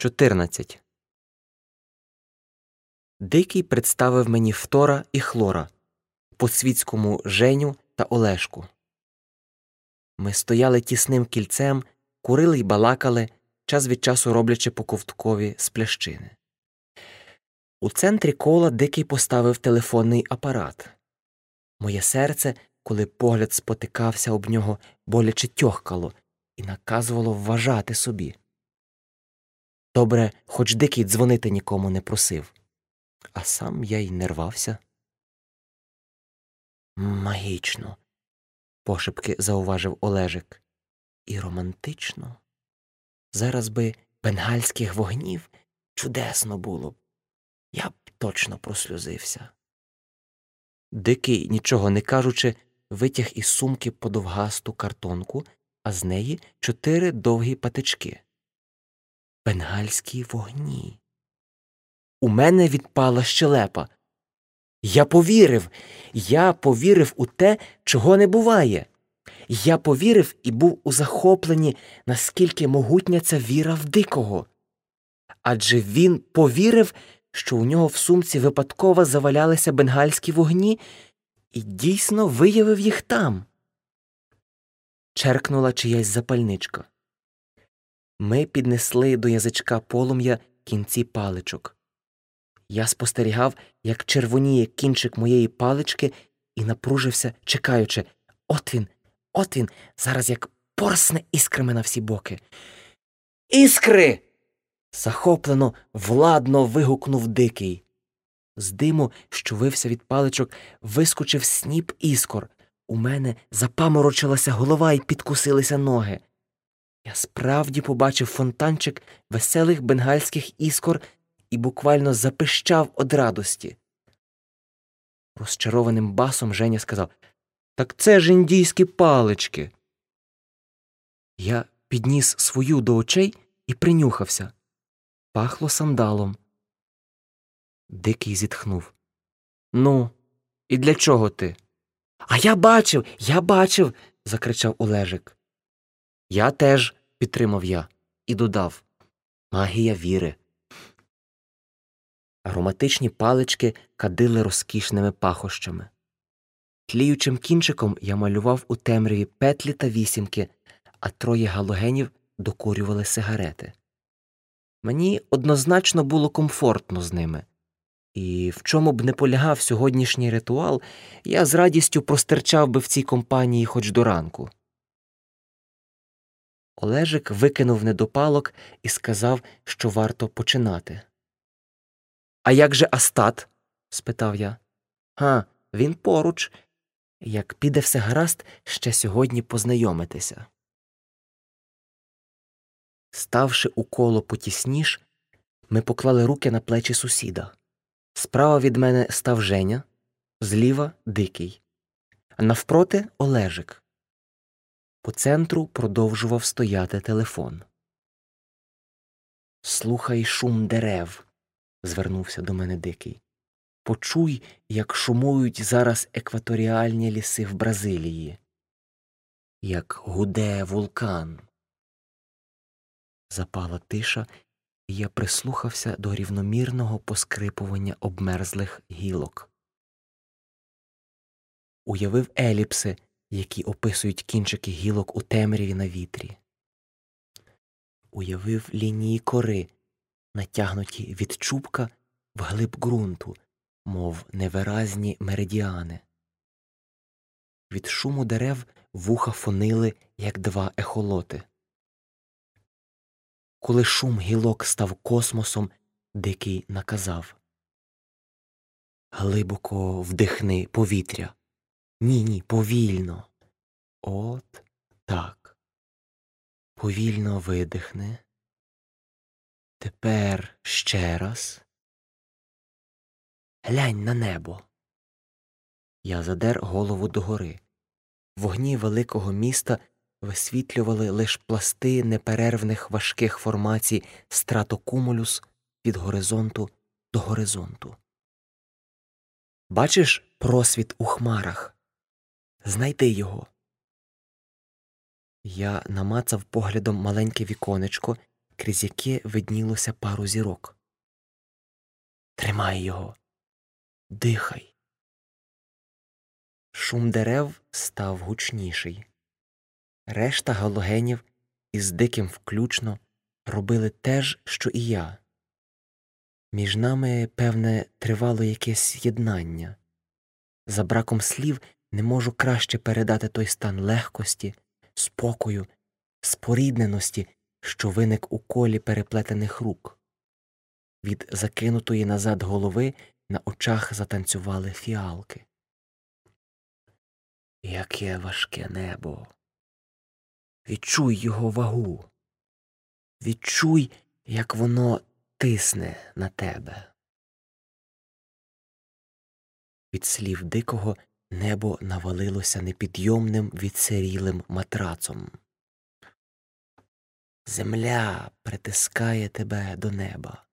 14. Дикий представив мені Втора і Хлора, по світському Женю та Олешку. Ми стояли тісним кільцем, курили й балакали, час від часу роблячи по ковткові з плящини. У центрі кола дикий поставив телефонний апарат. Моє серце, коли погляд спотикався об нього, боляче тьохкало і наказувало вважати собі. Добре, хоч дикий дзвонити нікому не просив, а сам я й не рвався. Магічно, пошепки зауважив Олежик. І романтично. Зараз би бенгальських вогнів чудесно було б. Я б точно прослюзився. Дикий, нічого не кажучи, витяг із сумки подовгасту картонку, а з неї чотири довгі патички. Бенгальські вогні. У мене відпала щелепа. Я повірив, я повірив у те, чого не буває. Я повірив і був у захопленні, наскільки могутня ця віра в дикого. Адже він повірив, що у нього в сумці випадково завалялися бенгальські вогні, і дійсно виявив їх там. Черкнула чиясь запальничка. Ми піднесли до язичка полум'я кінці паличок. Я спостерігав, як червоніє кінчик моєї палички, і напружився, чекаючи от він, от він, зараз як порсне іскрами на всі боки. Іскри. захоплено, владно вигукнув дикий. З диму, що вився від паличок, вискочив сніп іскор. У мене запаморочилася голова і підкусилися ноги. Я справді побачив фонтанчик веселих бенгальських іскор і буквально запищав од радості. Розчарованим басом Женя сказав Так це ж індійські палички. Я підніс свою до очей і принюхався. Пахло сандалом. Дикий зітхнув. Ну, і для чого ти? А я бачив, я бачив. закричав Олежик. Я теж, підтримав я і додав Магія віри. Ароматичні палички кадили розкішними пахощами. Тліючим кінчиком я малював у темряві петлі та вісімки, а троє галогенів докурювали сигарети. Мені однозначно було комфортно з ними, і в чому б не полягав сьогоднішній ритуал, я з радістю простерчав би в цій компанії хоч до ранку. Олежик викинув недопалок і сказав, що варто починати. А як же Астат? спитав я. «Га, він поруч. Як піде все гаразд, ще сьогодні познайомитися. Ставши у коло потісніш, ми поклали руки на плечі сусіда. Справа від мене став Женя, зліва дикий, навпроти Олежик. По центру продовжував стояти телефон. Слухай шум дерев звернувся до мене дикий. Почуй, як шумують зараз екваторіальні ліси в Бразилії, як гуде вулкан. Запала тиша, і я прислухався до рівномірного поскрипування обмерзлих гілок. Уявив еліпси, які описують кінчики гілок у темряві на вітрі. Уявив лінії кори, натягнуті від чубка вглиб ґрунту, мов невиразні меридіани. Від шуму дерев вуха фонили, як два ехолоти. Коли шум гілок став космосом, дикий наказав Глибоко вдихни повітря. Ні, ні, повільно. От так. Повільно видихни. Тепер ще раз. Глянь на небо. Я задер голову догори. Вогні великого міста висвітлювали лиш пласти неперервних важких формацій стратокумулюс від горизонту до горизонту. Бачиш просвіт у хмарах? Знайди його. Я намацав поглядом маленьке віконечко крізь яке виднілося пару зірок. Тримай його, дихай. Шум дерев став гучніший. Решта галогенів із диким включно робили те ж, що і я. Між нами, певне, тривало якесь єднання. За браком слів не можу краще передати той стан легкості, спокою, спорідненості, що виник у колі переплетених рук. Від закинутої назад голови на очах затанцювали фіалки. Яке важке небо. Відчуй його вагу. Відчуй, як воно тисне на тебе. Від слів дикого небо навалилося непідйомним відсирілим матрацом. Земля притискає тебе до неба.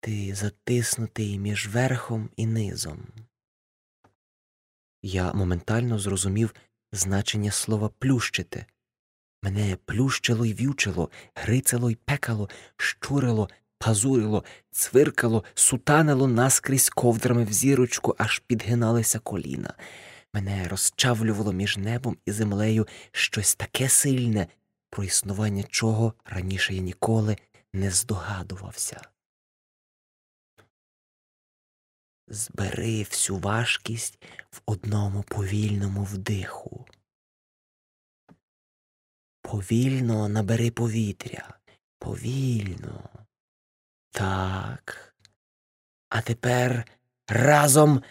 Ти затиснутий між верхом і низом. Я моментально зрозумів значення слова плющити. Мене плющило й в'ючило, грицало й пекало, щурило, пазурило, цвиркало, сутанило наскрізь ковдрами в зірочку, аж підгиналися коліна. Мене розчавлювало між небом і землею щось таке сильне, про існування чого раніше я ніколи не здогадувався. Збери всю важкість в одному повільному вдиху. Повільно набери повітря, повільно. Так. А тепер разом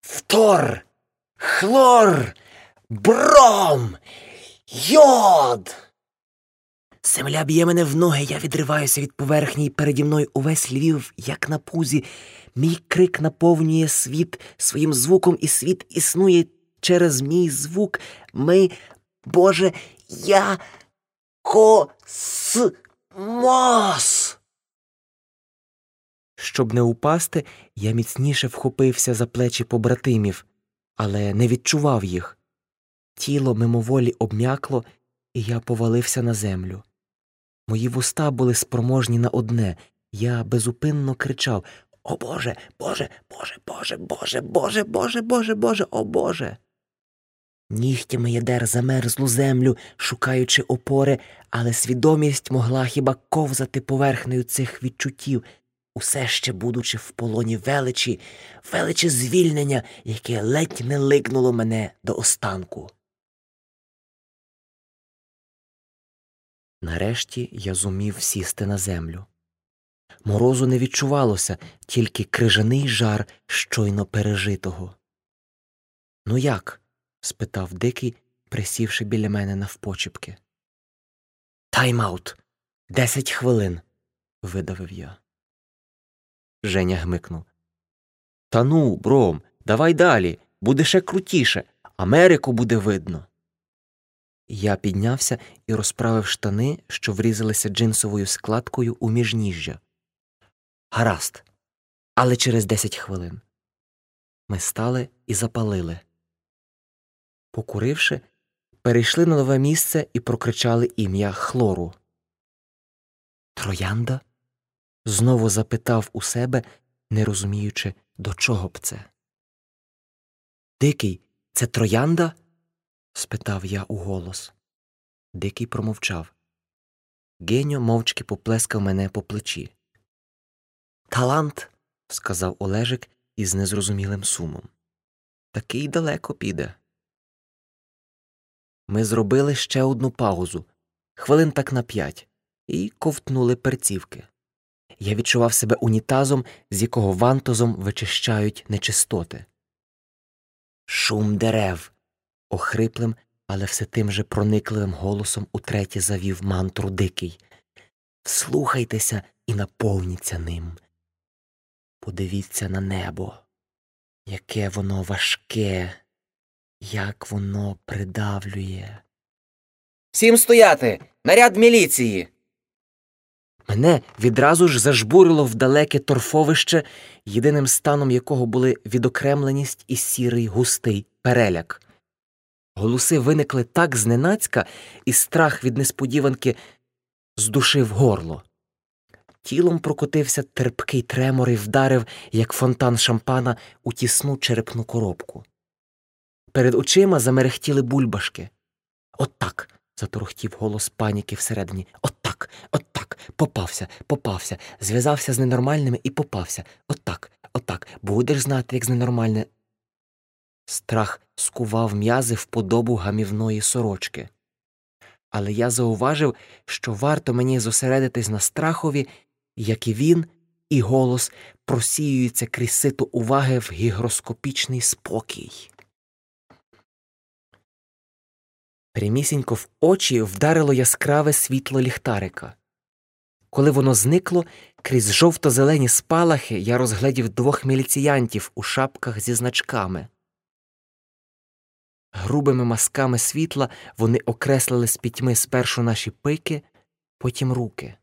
втор, хлор, бром, йод. Земля б'є мене в ноги, я відриваюся від поверхні, і переді мною увесь Львів, як на пузі. Мій крик наповнює світ своїм звуком, і світ існує через мій звук. Ми, Боже, я космос. Щоб не упасти, я міцніше вхопився за плечі побратимів, але не відчував їх. Тіло мимоволі обм'якло, і я повалився на землю. Мої вуста були спроможні на одне. Я безупинно кричав О Боже, Боже, Боже, Боже, Боже, Боже, Боже, Боже, Боже, о Боже. Нігтями ядер замерзлу землю, шукаючи опори, але свідомість могла хіба ковзати поверхнею цих відчуттів, усе ще будучи в полоні величі, величі звільнення, яке ледь не лигнуло мене до останку. Нарешті я зумів сісти на землю. Морозу не відчувалося, тільки крижаний жар щойно пережитого. Ну як? спитав дикий, присівши біля мене навпочіпки. Тайм-аут! Десять хвилин. видавив я. Женя гмикнув. Та ну, бром, давай далі. Буде ще крутіше. Америку буде видно. Я піднявся і розправив штани, що врізалися джинсовою складкою у міжніжжя. Гаразд, але через десять хвилин. Ми стали і запалили. Покуривши, перейшли на нове місце і прокричали ім'я хлору. Троянда? Знову запитав у себе, не розуміючи, до чого б це. Дикий, це троянда? спитав я уголос. Дикий промовчав. Геньо мовчки поплескав мене по плечі. Талант, сказав Олежик із незрозумілим сумом. Такий далеко піде. Ми зробили ще одну паузу, хвилин так на п'ять, і ковтнули перцівки. Я відчував себе унітазом, з якого вантозом вичищають нечистоти. Шум дерев. охриплим, але все тим же проникливим голосом утретє завів мантру дикий. Слухайтеся і наповніться ним. Подивіться на небо, яке воно важке, як воно придавлює. Всім стояти. Наряд міліції. Мене відразу ж зажбурило в далеке торфовище, єдиним станом якого були відокремленість і сірий густий переляк. Голоси виникли так зненацька, і страх від несподіванки здушив горло. Тілом прокотився терпкий тремор і вдарив, як фонтан шампана, у тісну черепну коробку. Перед очима замерехтіли бульбашки. От так. Заторохтів голос паніки всередині. От так, от так, попався, попався, зв'язався з ненормальними і попався. От так, от так. Будеш знати, як з ненормальне. Страх скував м'язи в подобу гамівної сорочки. Але я зауважив, що варто мені зосередитись на страхові, як і він, і голос просіюється крізь сито уваги в гігроскопічний спокій. Прямісінько в очі вдарило яскраве світло ліхтарика. Коли воно зникло, крізь жовто-зелені спалахи я розглядів двох міліціянтів у шапках зі значками. Грубими масками світла вони окреслили з пітьми спершу наші пики, потім руки.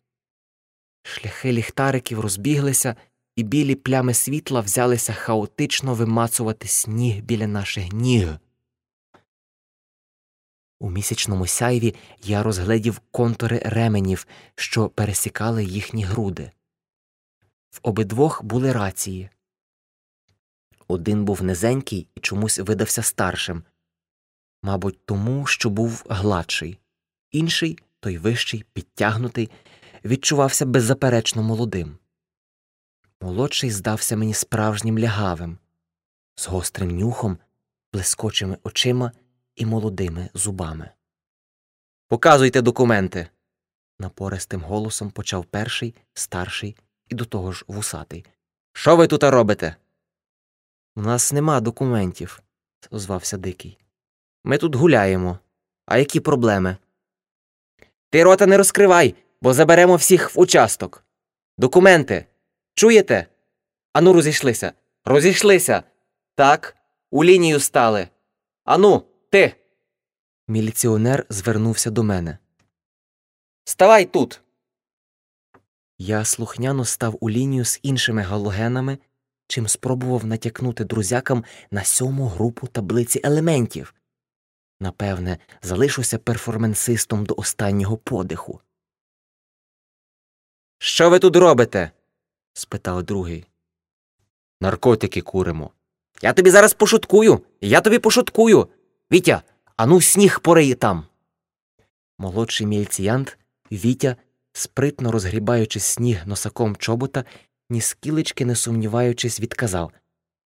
Шляхи ліхтариків розбіглися, і білі плями світла взялися хаотично вимацувати сніг біля наших ніг. У місячному сяйві я розгледів контури ременів, що пересікали їхні груди. В обидвох були рації. Один був низенький і чомусь видався старшим, мабуть, тому, що був гладший, інший, той вищий, підтягнутий, відчувався беззаперечно молодим. Молодший здався мені справжнім лягавим, з гострим нюхом, блискочими очима і молодими зубами. Показуйте документи. напористим голосом почав перший, старший і до того ж вусатий. Що ви тут робите? У нас нема документів, озвався Дикий. Ми тут гуляємо. А які проблеми? Ти рота не розкривай, бо заберемо всіх в участок. Документи. Чуєте? Ану, розійшлися. Розійшлися. Так, у лінію стали. Ану. Ти. Міліціонер звернувся до мене. Ставай тут. Я слухняно став у лінію з іншими галогенами, чим спробував натякнути друзякам на сьому групу таблиці елементів. Напевне, залишуся перформансистом до останнього подиху. Що ви тут робите? спитав другий. Наркотики куримо. Я тобі зараз пошуткую. Я тобі пошуткую. Вітя, ану сніг порий там. Молодший міліціянт Вітя, спритно розгрібаючи сніг носаком чобота, ні скілечки не сумніваючись, відказав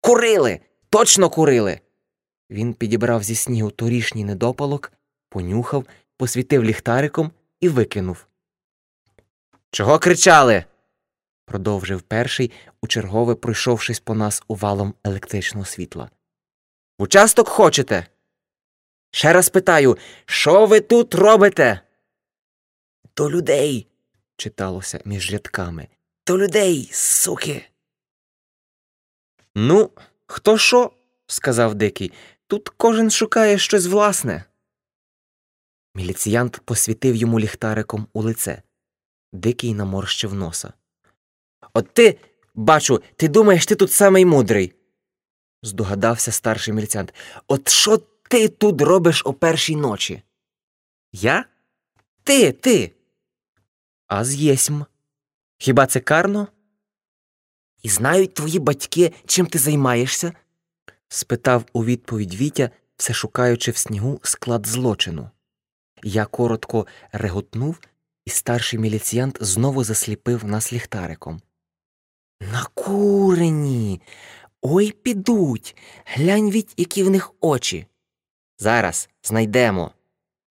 Курили! Точно курили. Він підібрав зі снігу торішній недопалок, понюхав, посвітив ліхтариком і викинув. Чого кричали? продовжив перший, учергове пройшовшись по нас увалом електричного світла. Участок хочете? Ще раз питаю, що ви тут робите? До людей, читалося між рядками. До людей, суки. Ну, хто що? сказав Дикий. Тут кожен шукає щось власне. Міліціянт посвітив йому ліхтариком у лице. Дикий наморщив носа. От ти, бачу, ти думаєш, ти тут самий мудрий, здогадався старший міліціянт. От що ти тут робиш о першій ночі? Я? Ти, ти. А з'єсмь. Хіба це карно? І знають твої батьки, чим ти займаєшся? спитав у відповідь Вітя, все шукаючи в снігу склад злочину. Я коротко реготнув, і старший міліціянт знову засліпив нас ліхтариком. Накурені. Ой підуть. Глянь відь, які в них очі. Зараз знайдемо.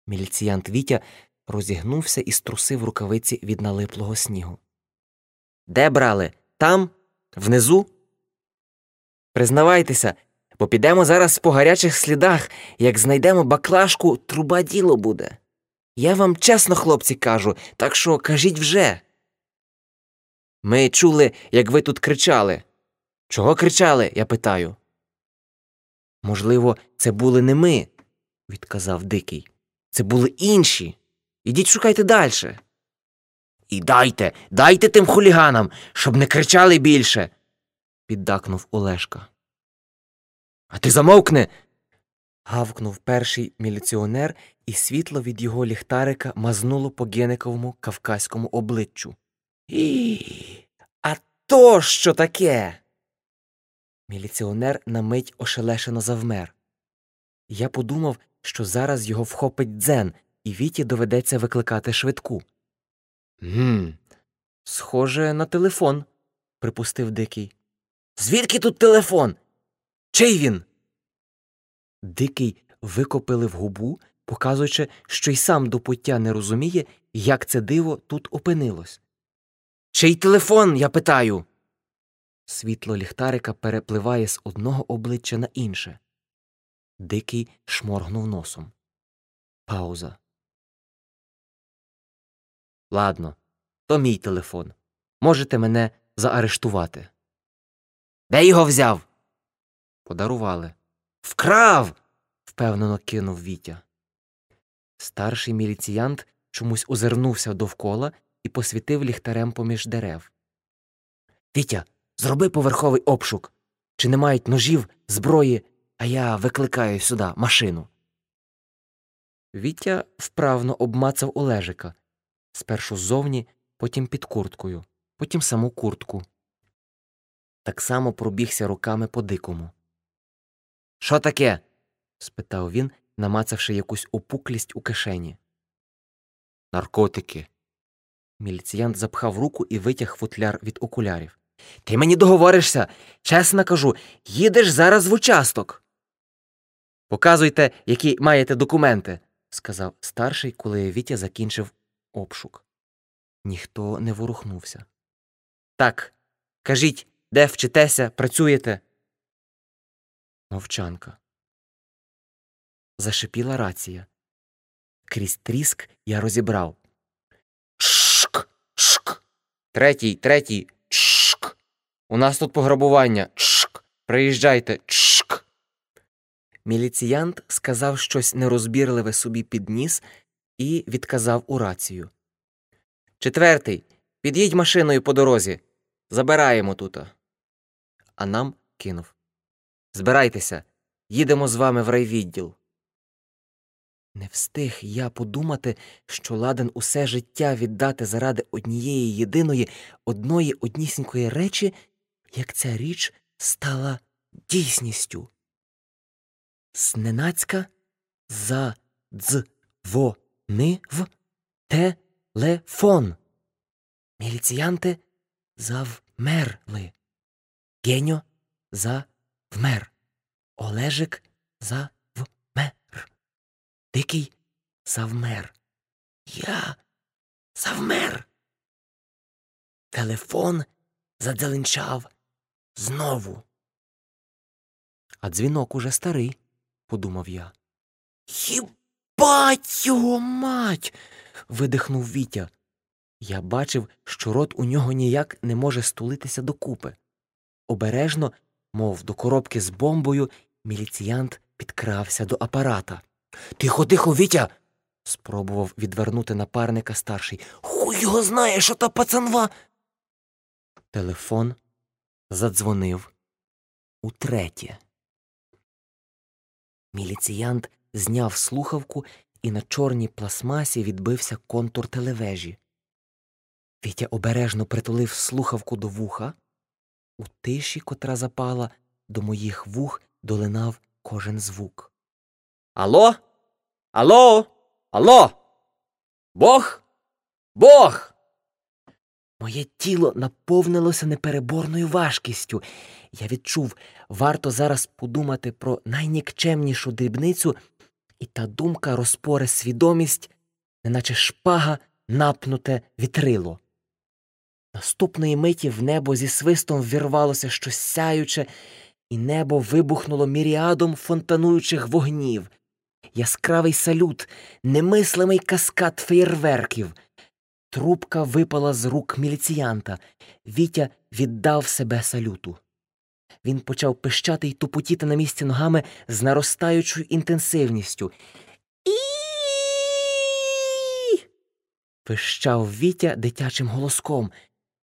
Міліціянт Вітя розігнувся і струсив рукавиці від налиплого снігу. Де брали? Там? Внизу? Признавайтеся, бо підемо зараз по гарячих слідах, як знайдемо баклажку, труба діло буде. Я вам чесно, хлопці, кажу, так що кажіть вже. Ми чули, як ви тут кричали. Чого кричали? я питаю. Можливо, це були не ми, відказав Дикий. Це були інші. Ідіть шукайте далі. І дайте, дайте тим хуліганам, щоб не кричали більше, піддакнув Олешка. А ти замовкни. Гавкнув перший міліціонер, і світло від його ліхтарика мазнуло по гениковому кавказькому обличчю. І, а то що таке? Міліціонер на мить ошелешено завмер. Я подумав, що зараз його вхопить дзен, і Віті доведеться викликати швидку. Гм, схоже на телефон, припустив Дикий. Звідки тут телефон? Чий він? Дикий викопили в губу, показуючи, що й сам до пуття не розуміє, як це диво тут опинилось. Чий телефон, я питаю. Світло ліхтарика перепливає з одного обличчя на інше. Дикий шморгнув носом. Пауза. Ладно, то мій телефон. Можете мене заарештувати. Де його взяв? Подарували. Вкрав. впевнено кинув Вітя. Старший міліціянт чомусь озирнувся довкола і посвітив ліхтарем поміж дерев. Вітя, зроби поверховий обшук. Чи не мають ножів, зброї, а я викликаю сюди машину. Вітя вправно обмацав Олежика спершу ззовні, потім під курткою, потім саму куртку. Так само пробігся руками по дикому. Що таке? спитав він, намацавши якусь опуклість у кишені. Наркотики. Міліціянт запхав руку і витяг футляр від окулярів. Ти мені договоришся, чесно кажу, їдеш зараз в участок. Показуйте, які маєте документи, сказав старший, коли Вітя закінчив обшук. Ніхто не ворухнувся. Так, кажіть, де вчитеся, працюєте? Мовчанка. Зашипіла рація. Крізь тріск я розібрав. Шк. Шк. Третій, третій. У нас тут пограбування. Шк. Приїжджайте. Шк. Міліціянт сказав щось нерозбірливе собі під ніс і відказав у рацію. Четвертий. Під'їдь машиною по дорозі. Забираємо тут. А нам кинув. Збирайтеся, їдемо з вами в райвідділ. Не встиг я подумати, що ладен усе життя віддати заради однієї єдиної, одної однісінької речі, як ця річ стала дійсністю. Зненацька за дз во ни в телефон. Міліціянти завмерли. Геньо завмер. Олежик завмер. Дикий завмер. Я завмер. Телефон задзеленчав знову. А дзвінок уже старий, подумав я. Хібать його мать. видихнув Вітя. Я бачив, що рот у нього ніяк не може стулитися докупи. Обережно, мов до коробки з бомбою, міліціянт підкрався до апарата. Тихо, тихо, Вітя. спробував відвернути напарника старший. Хуй його знає, що та пацанва. Телефон задзвонив утретє. Міліціянт зняв слухавку, і на чорній пластмасі відбився контур телевежі. Вітя обережно притулив слухавку до вуха. У тиші, котра запала, до моїх вух долинав кожен звук. Алло? Алло? Алло? Бог? Бог? Моє тіло наповнилося непереборною важкістю. Я відчув, варто зараз подумати про найнікчемнішу дрібницю, і та думка розпоре свідомість, неначе шпага напнуте вітрило. Наступної миті в небо зі свистом ввірвалося щось сяюче, і небо вибухнуло міріадом фонтануючих вогнів, яскравий салют, немислимий каскад феєрверків. Трубка випала з рук міліціянта. Вітя віддав себе салюту. Він почав пищати й тупотіти на місці ногами з наростаючою інтенсивністю. І. пищав Вітя дитячим голоском.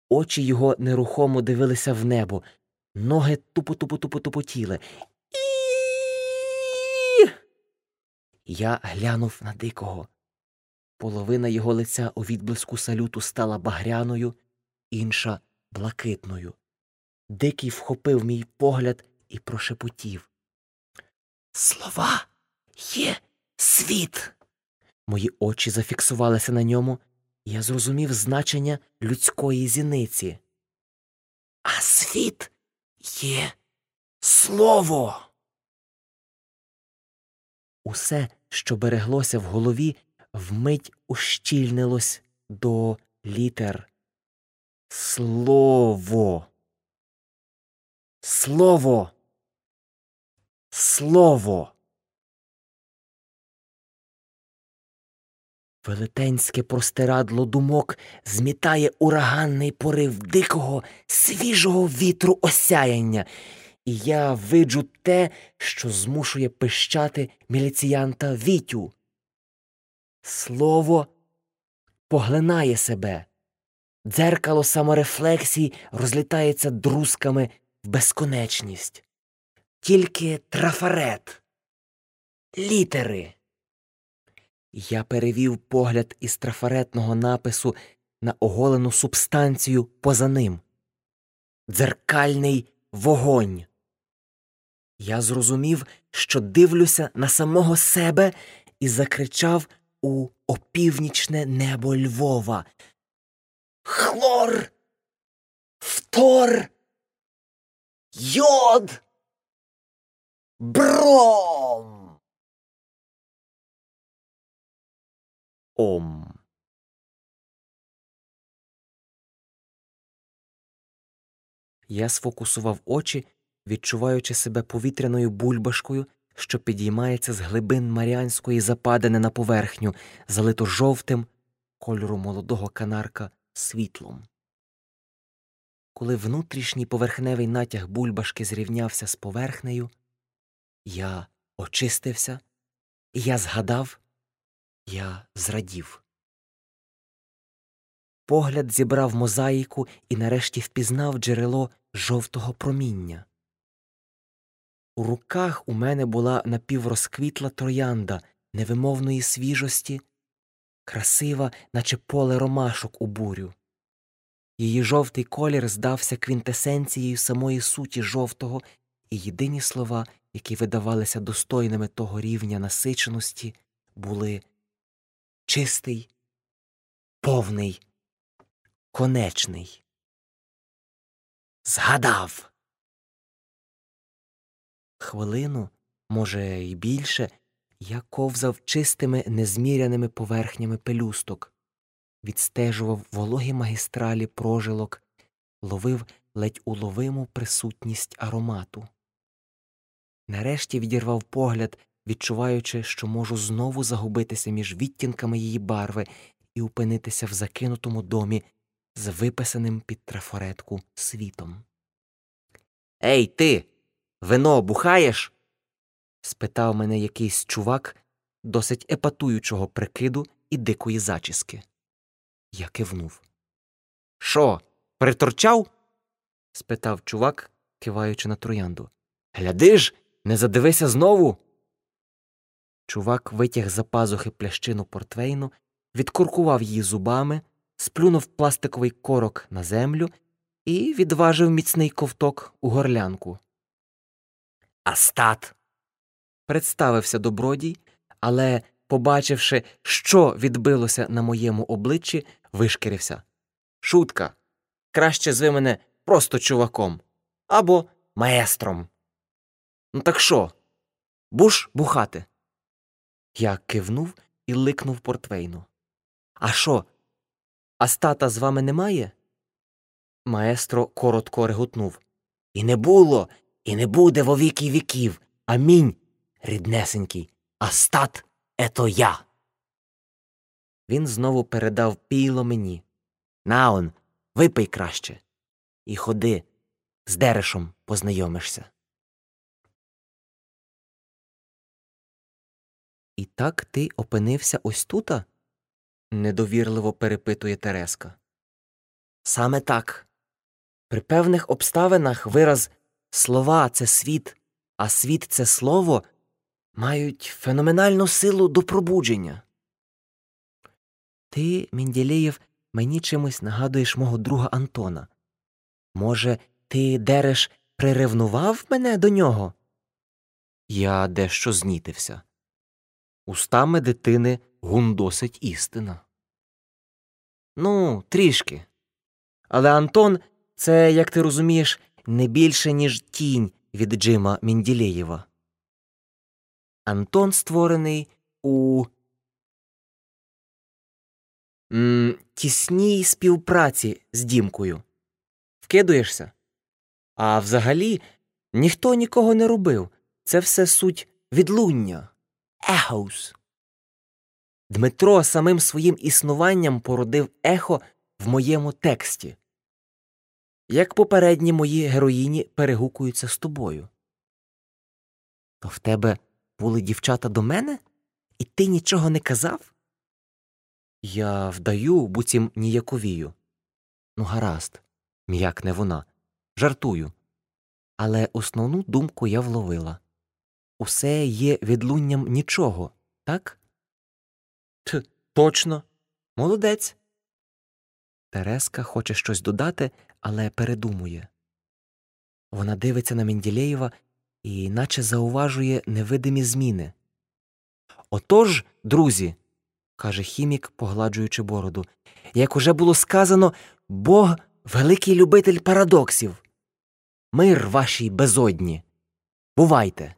Очі його нерухомо дивилися в небо, ноги тупо тупо тупо тупотіли. І. Я глянув на дикого. Половина його лиця у відблиску салюту стала багряною, інша блакитною. Дикий вхопив мій погляд і прошепотів. Слова є світ. Мої очі зафіксувалися на ньому, і я зрозумів значення людської зіниці. А світ є слово. Усе, що береглося в голові, вмить ущільнилось до літер. Слово. Слово. Слово. Велетенське простирадло думок змітає ураганний порив дикого, свіжого вітру осяяння, і я виджу те, що змушує пищати міліціянта Вітю. Слово поглинає себе, дзеркало саморефлексії розлітається друзками в безконечність. Тільки трафарет, літери. Я перевів погляд із трафаретного напису на оголену субстанцію поза ним. Дзеркальний вогонь. Я зрозумів, що дивлюся на самого себе і закричав у опівнічне небо Львова. Хлор, фтор, йод, бром. Ом. Я сфокусував очі, відчуваючи себе повітряною бульбашкою, що підіймається з глибин Маріанської западини на поверхню, залито жовтим кольору молодого канарка світлом. Коли внутрішній поверхневий натяг бульбашки зрівнявся з поверхнею, я очистився, я згадав, я зрадів. Погляд зібрав мозаїку і нарешті впізнав джерело жовтого проміння. У руках у мене була напіврозквітла троянда невимовної свіжості, красива, наче поле ромашок у бурю. Її жовтий колір здався квінтесенцією самої суті жовтого, і єдині слова, які видавалися достойними того рівня насиченості, були чистий, повний, конечний. Згадав. Хвилину, може, й більше, я ковзав чистими незміряними поверхнями пелюсток, відстежував вологі магістралі прожилок, ловив ледь уловиму присутність аромату. Нарешті відірвав погляд, відчуваючи, що можу знову загубитися між відтінками її барви і упинитися в закинутому домі з виписаним під трафаретку світом. Ей, ти, вино бухаєш? спитав мене якийсь чувак досить епатуючого прикиду і дикої зачіски. Я кивнув. Що, приторчав? спитав чувак, киваючи на троянду. Гляди ж, не задивися знову. Чувак витяг за пазухи плящину портвейну, відкуркував її зубами, сплюнув пластиковий корок на землю і відважив міцний ковток у горлянку. Астат. Представився добродій, але, побачивши, що відбилося на моєму обличчі, вишкірився. Шутка. Краще зви мене просто чуваком або маестром. Ну, так що? Буш бухати? Я кивнув і ликнув портвейну. А що? Астата з вами немає? Маестро коротко реготнув. І не було, і не буде во віки віків. Амінь, ріднесенький. Астат ето я. Він знову передав піло мені. Наон, випий краще. І ходи, з Дерешом познайомишся. І так ти опинився ось тута? недовірливо перепитує Тереска. Саме так. При певних обставинах вираз слова це світ, а світ це слово мають феноменальну силу до пробудження. Ти, Мінділеєв, мені чимось нагадуєш мого друга Антона. Може, ти, Дереш, приревнував мене до нього? Я дещо знітився. Устами дитини гундосить істина. Ну, трішки. Але Антон це, як ти розумієш, не більше, ніж тінь від Джима Мінділеєва. Антон створений у м, тісній співпраці з Дімкою. Вкидуєшся? А взагалі ніхто нікого не робив. Це все суть відлуння. Ехоус. Дмитро самим своїм існуванням породив ехо в моєму тексті. Як попередні мої героїні перегукуються з тобою. То в тебе були дівчата до мене, і ти нічого не казав? Я вдаю, буцім ніяковію. Ну, гаразд, м'як не вона. Жартую. Але основну думку я вловила усе є відлунням нічого, так? Т, точно. Молодець. Тереска хоче щось додати, але передумує. Вона дивиться на Менділеєва і наче зауважує невидимі зміни. Отож, друзі, каже хімік, погладжуючи бороду, як уже було сказано, Бог великий любитель парадоксів. Мир вашій безодні. Бувайте.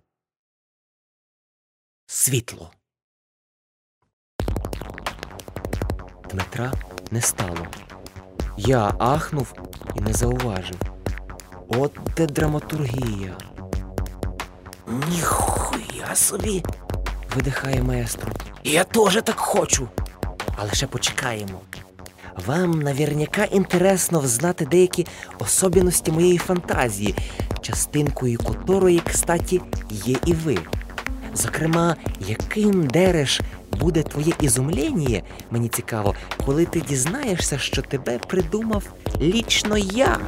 Світло. Дмитра не стало. Я ахнув і не зауважив. От де драматургія. Ніхуя собі. видихає маестро. Я теж так хочу. Але ще почекаємо. Вам наверняка інтересно взнати деякі особливості моєї фантазії, частинкою котрої, кстаті, є і ви. Зокрема, яким дереш буде твоє ізумлення, мені цікаво, коли ти дізнаєшся, що тебе придумав лічно я.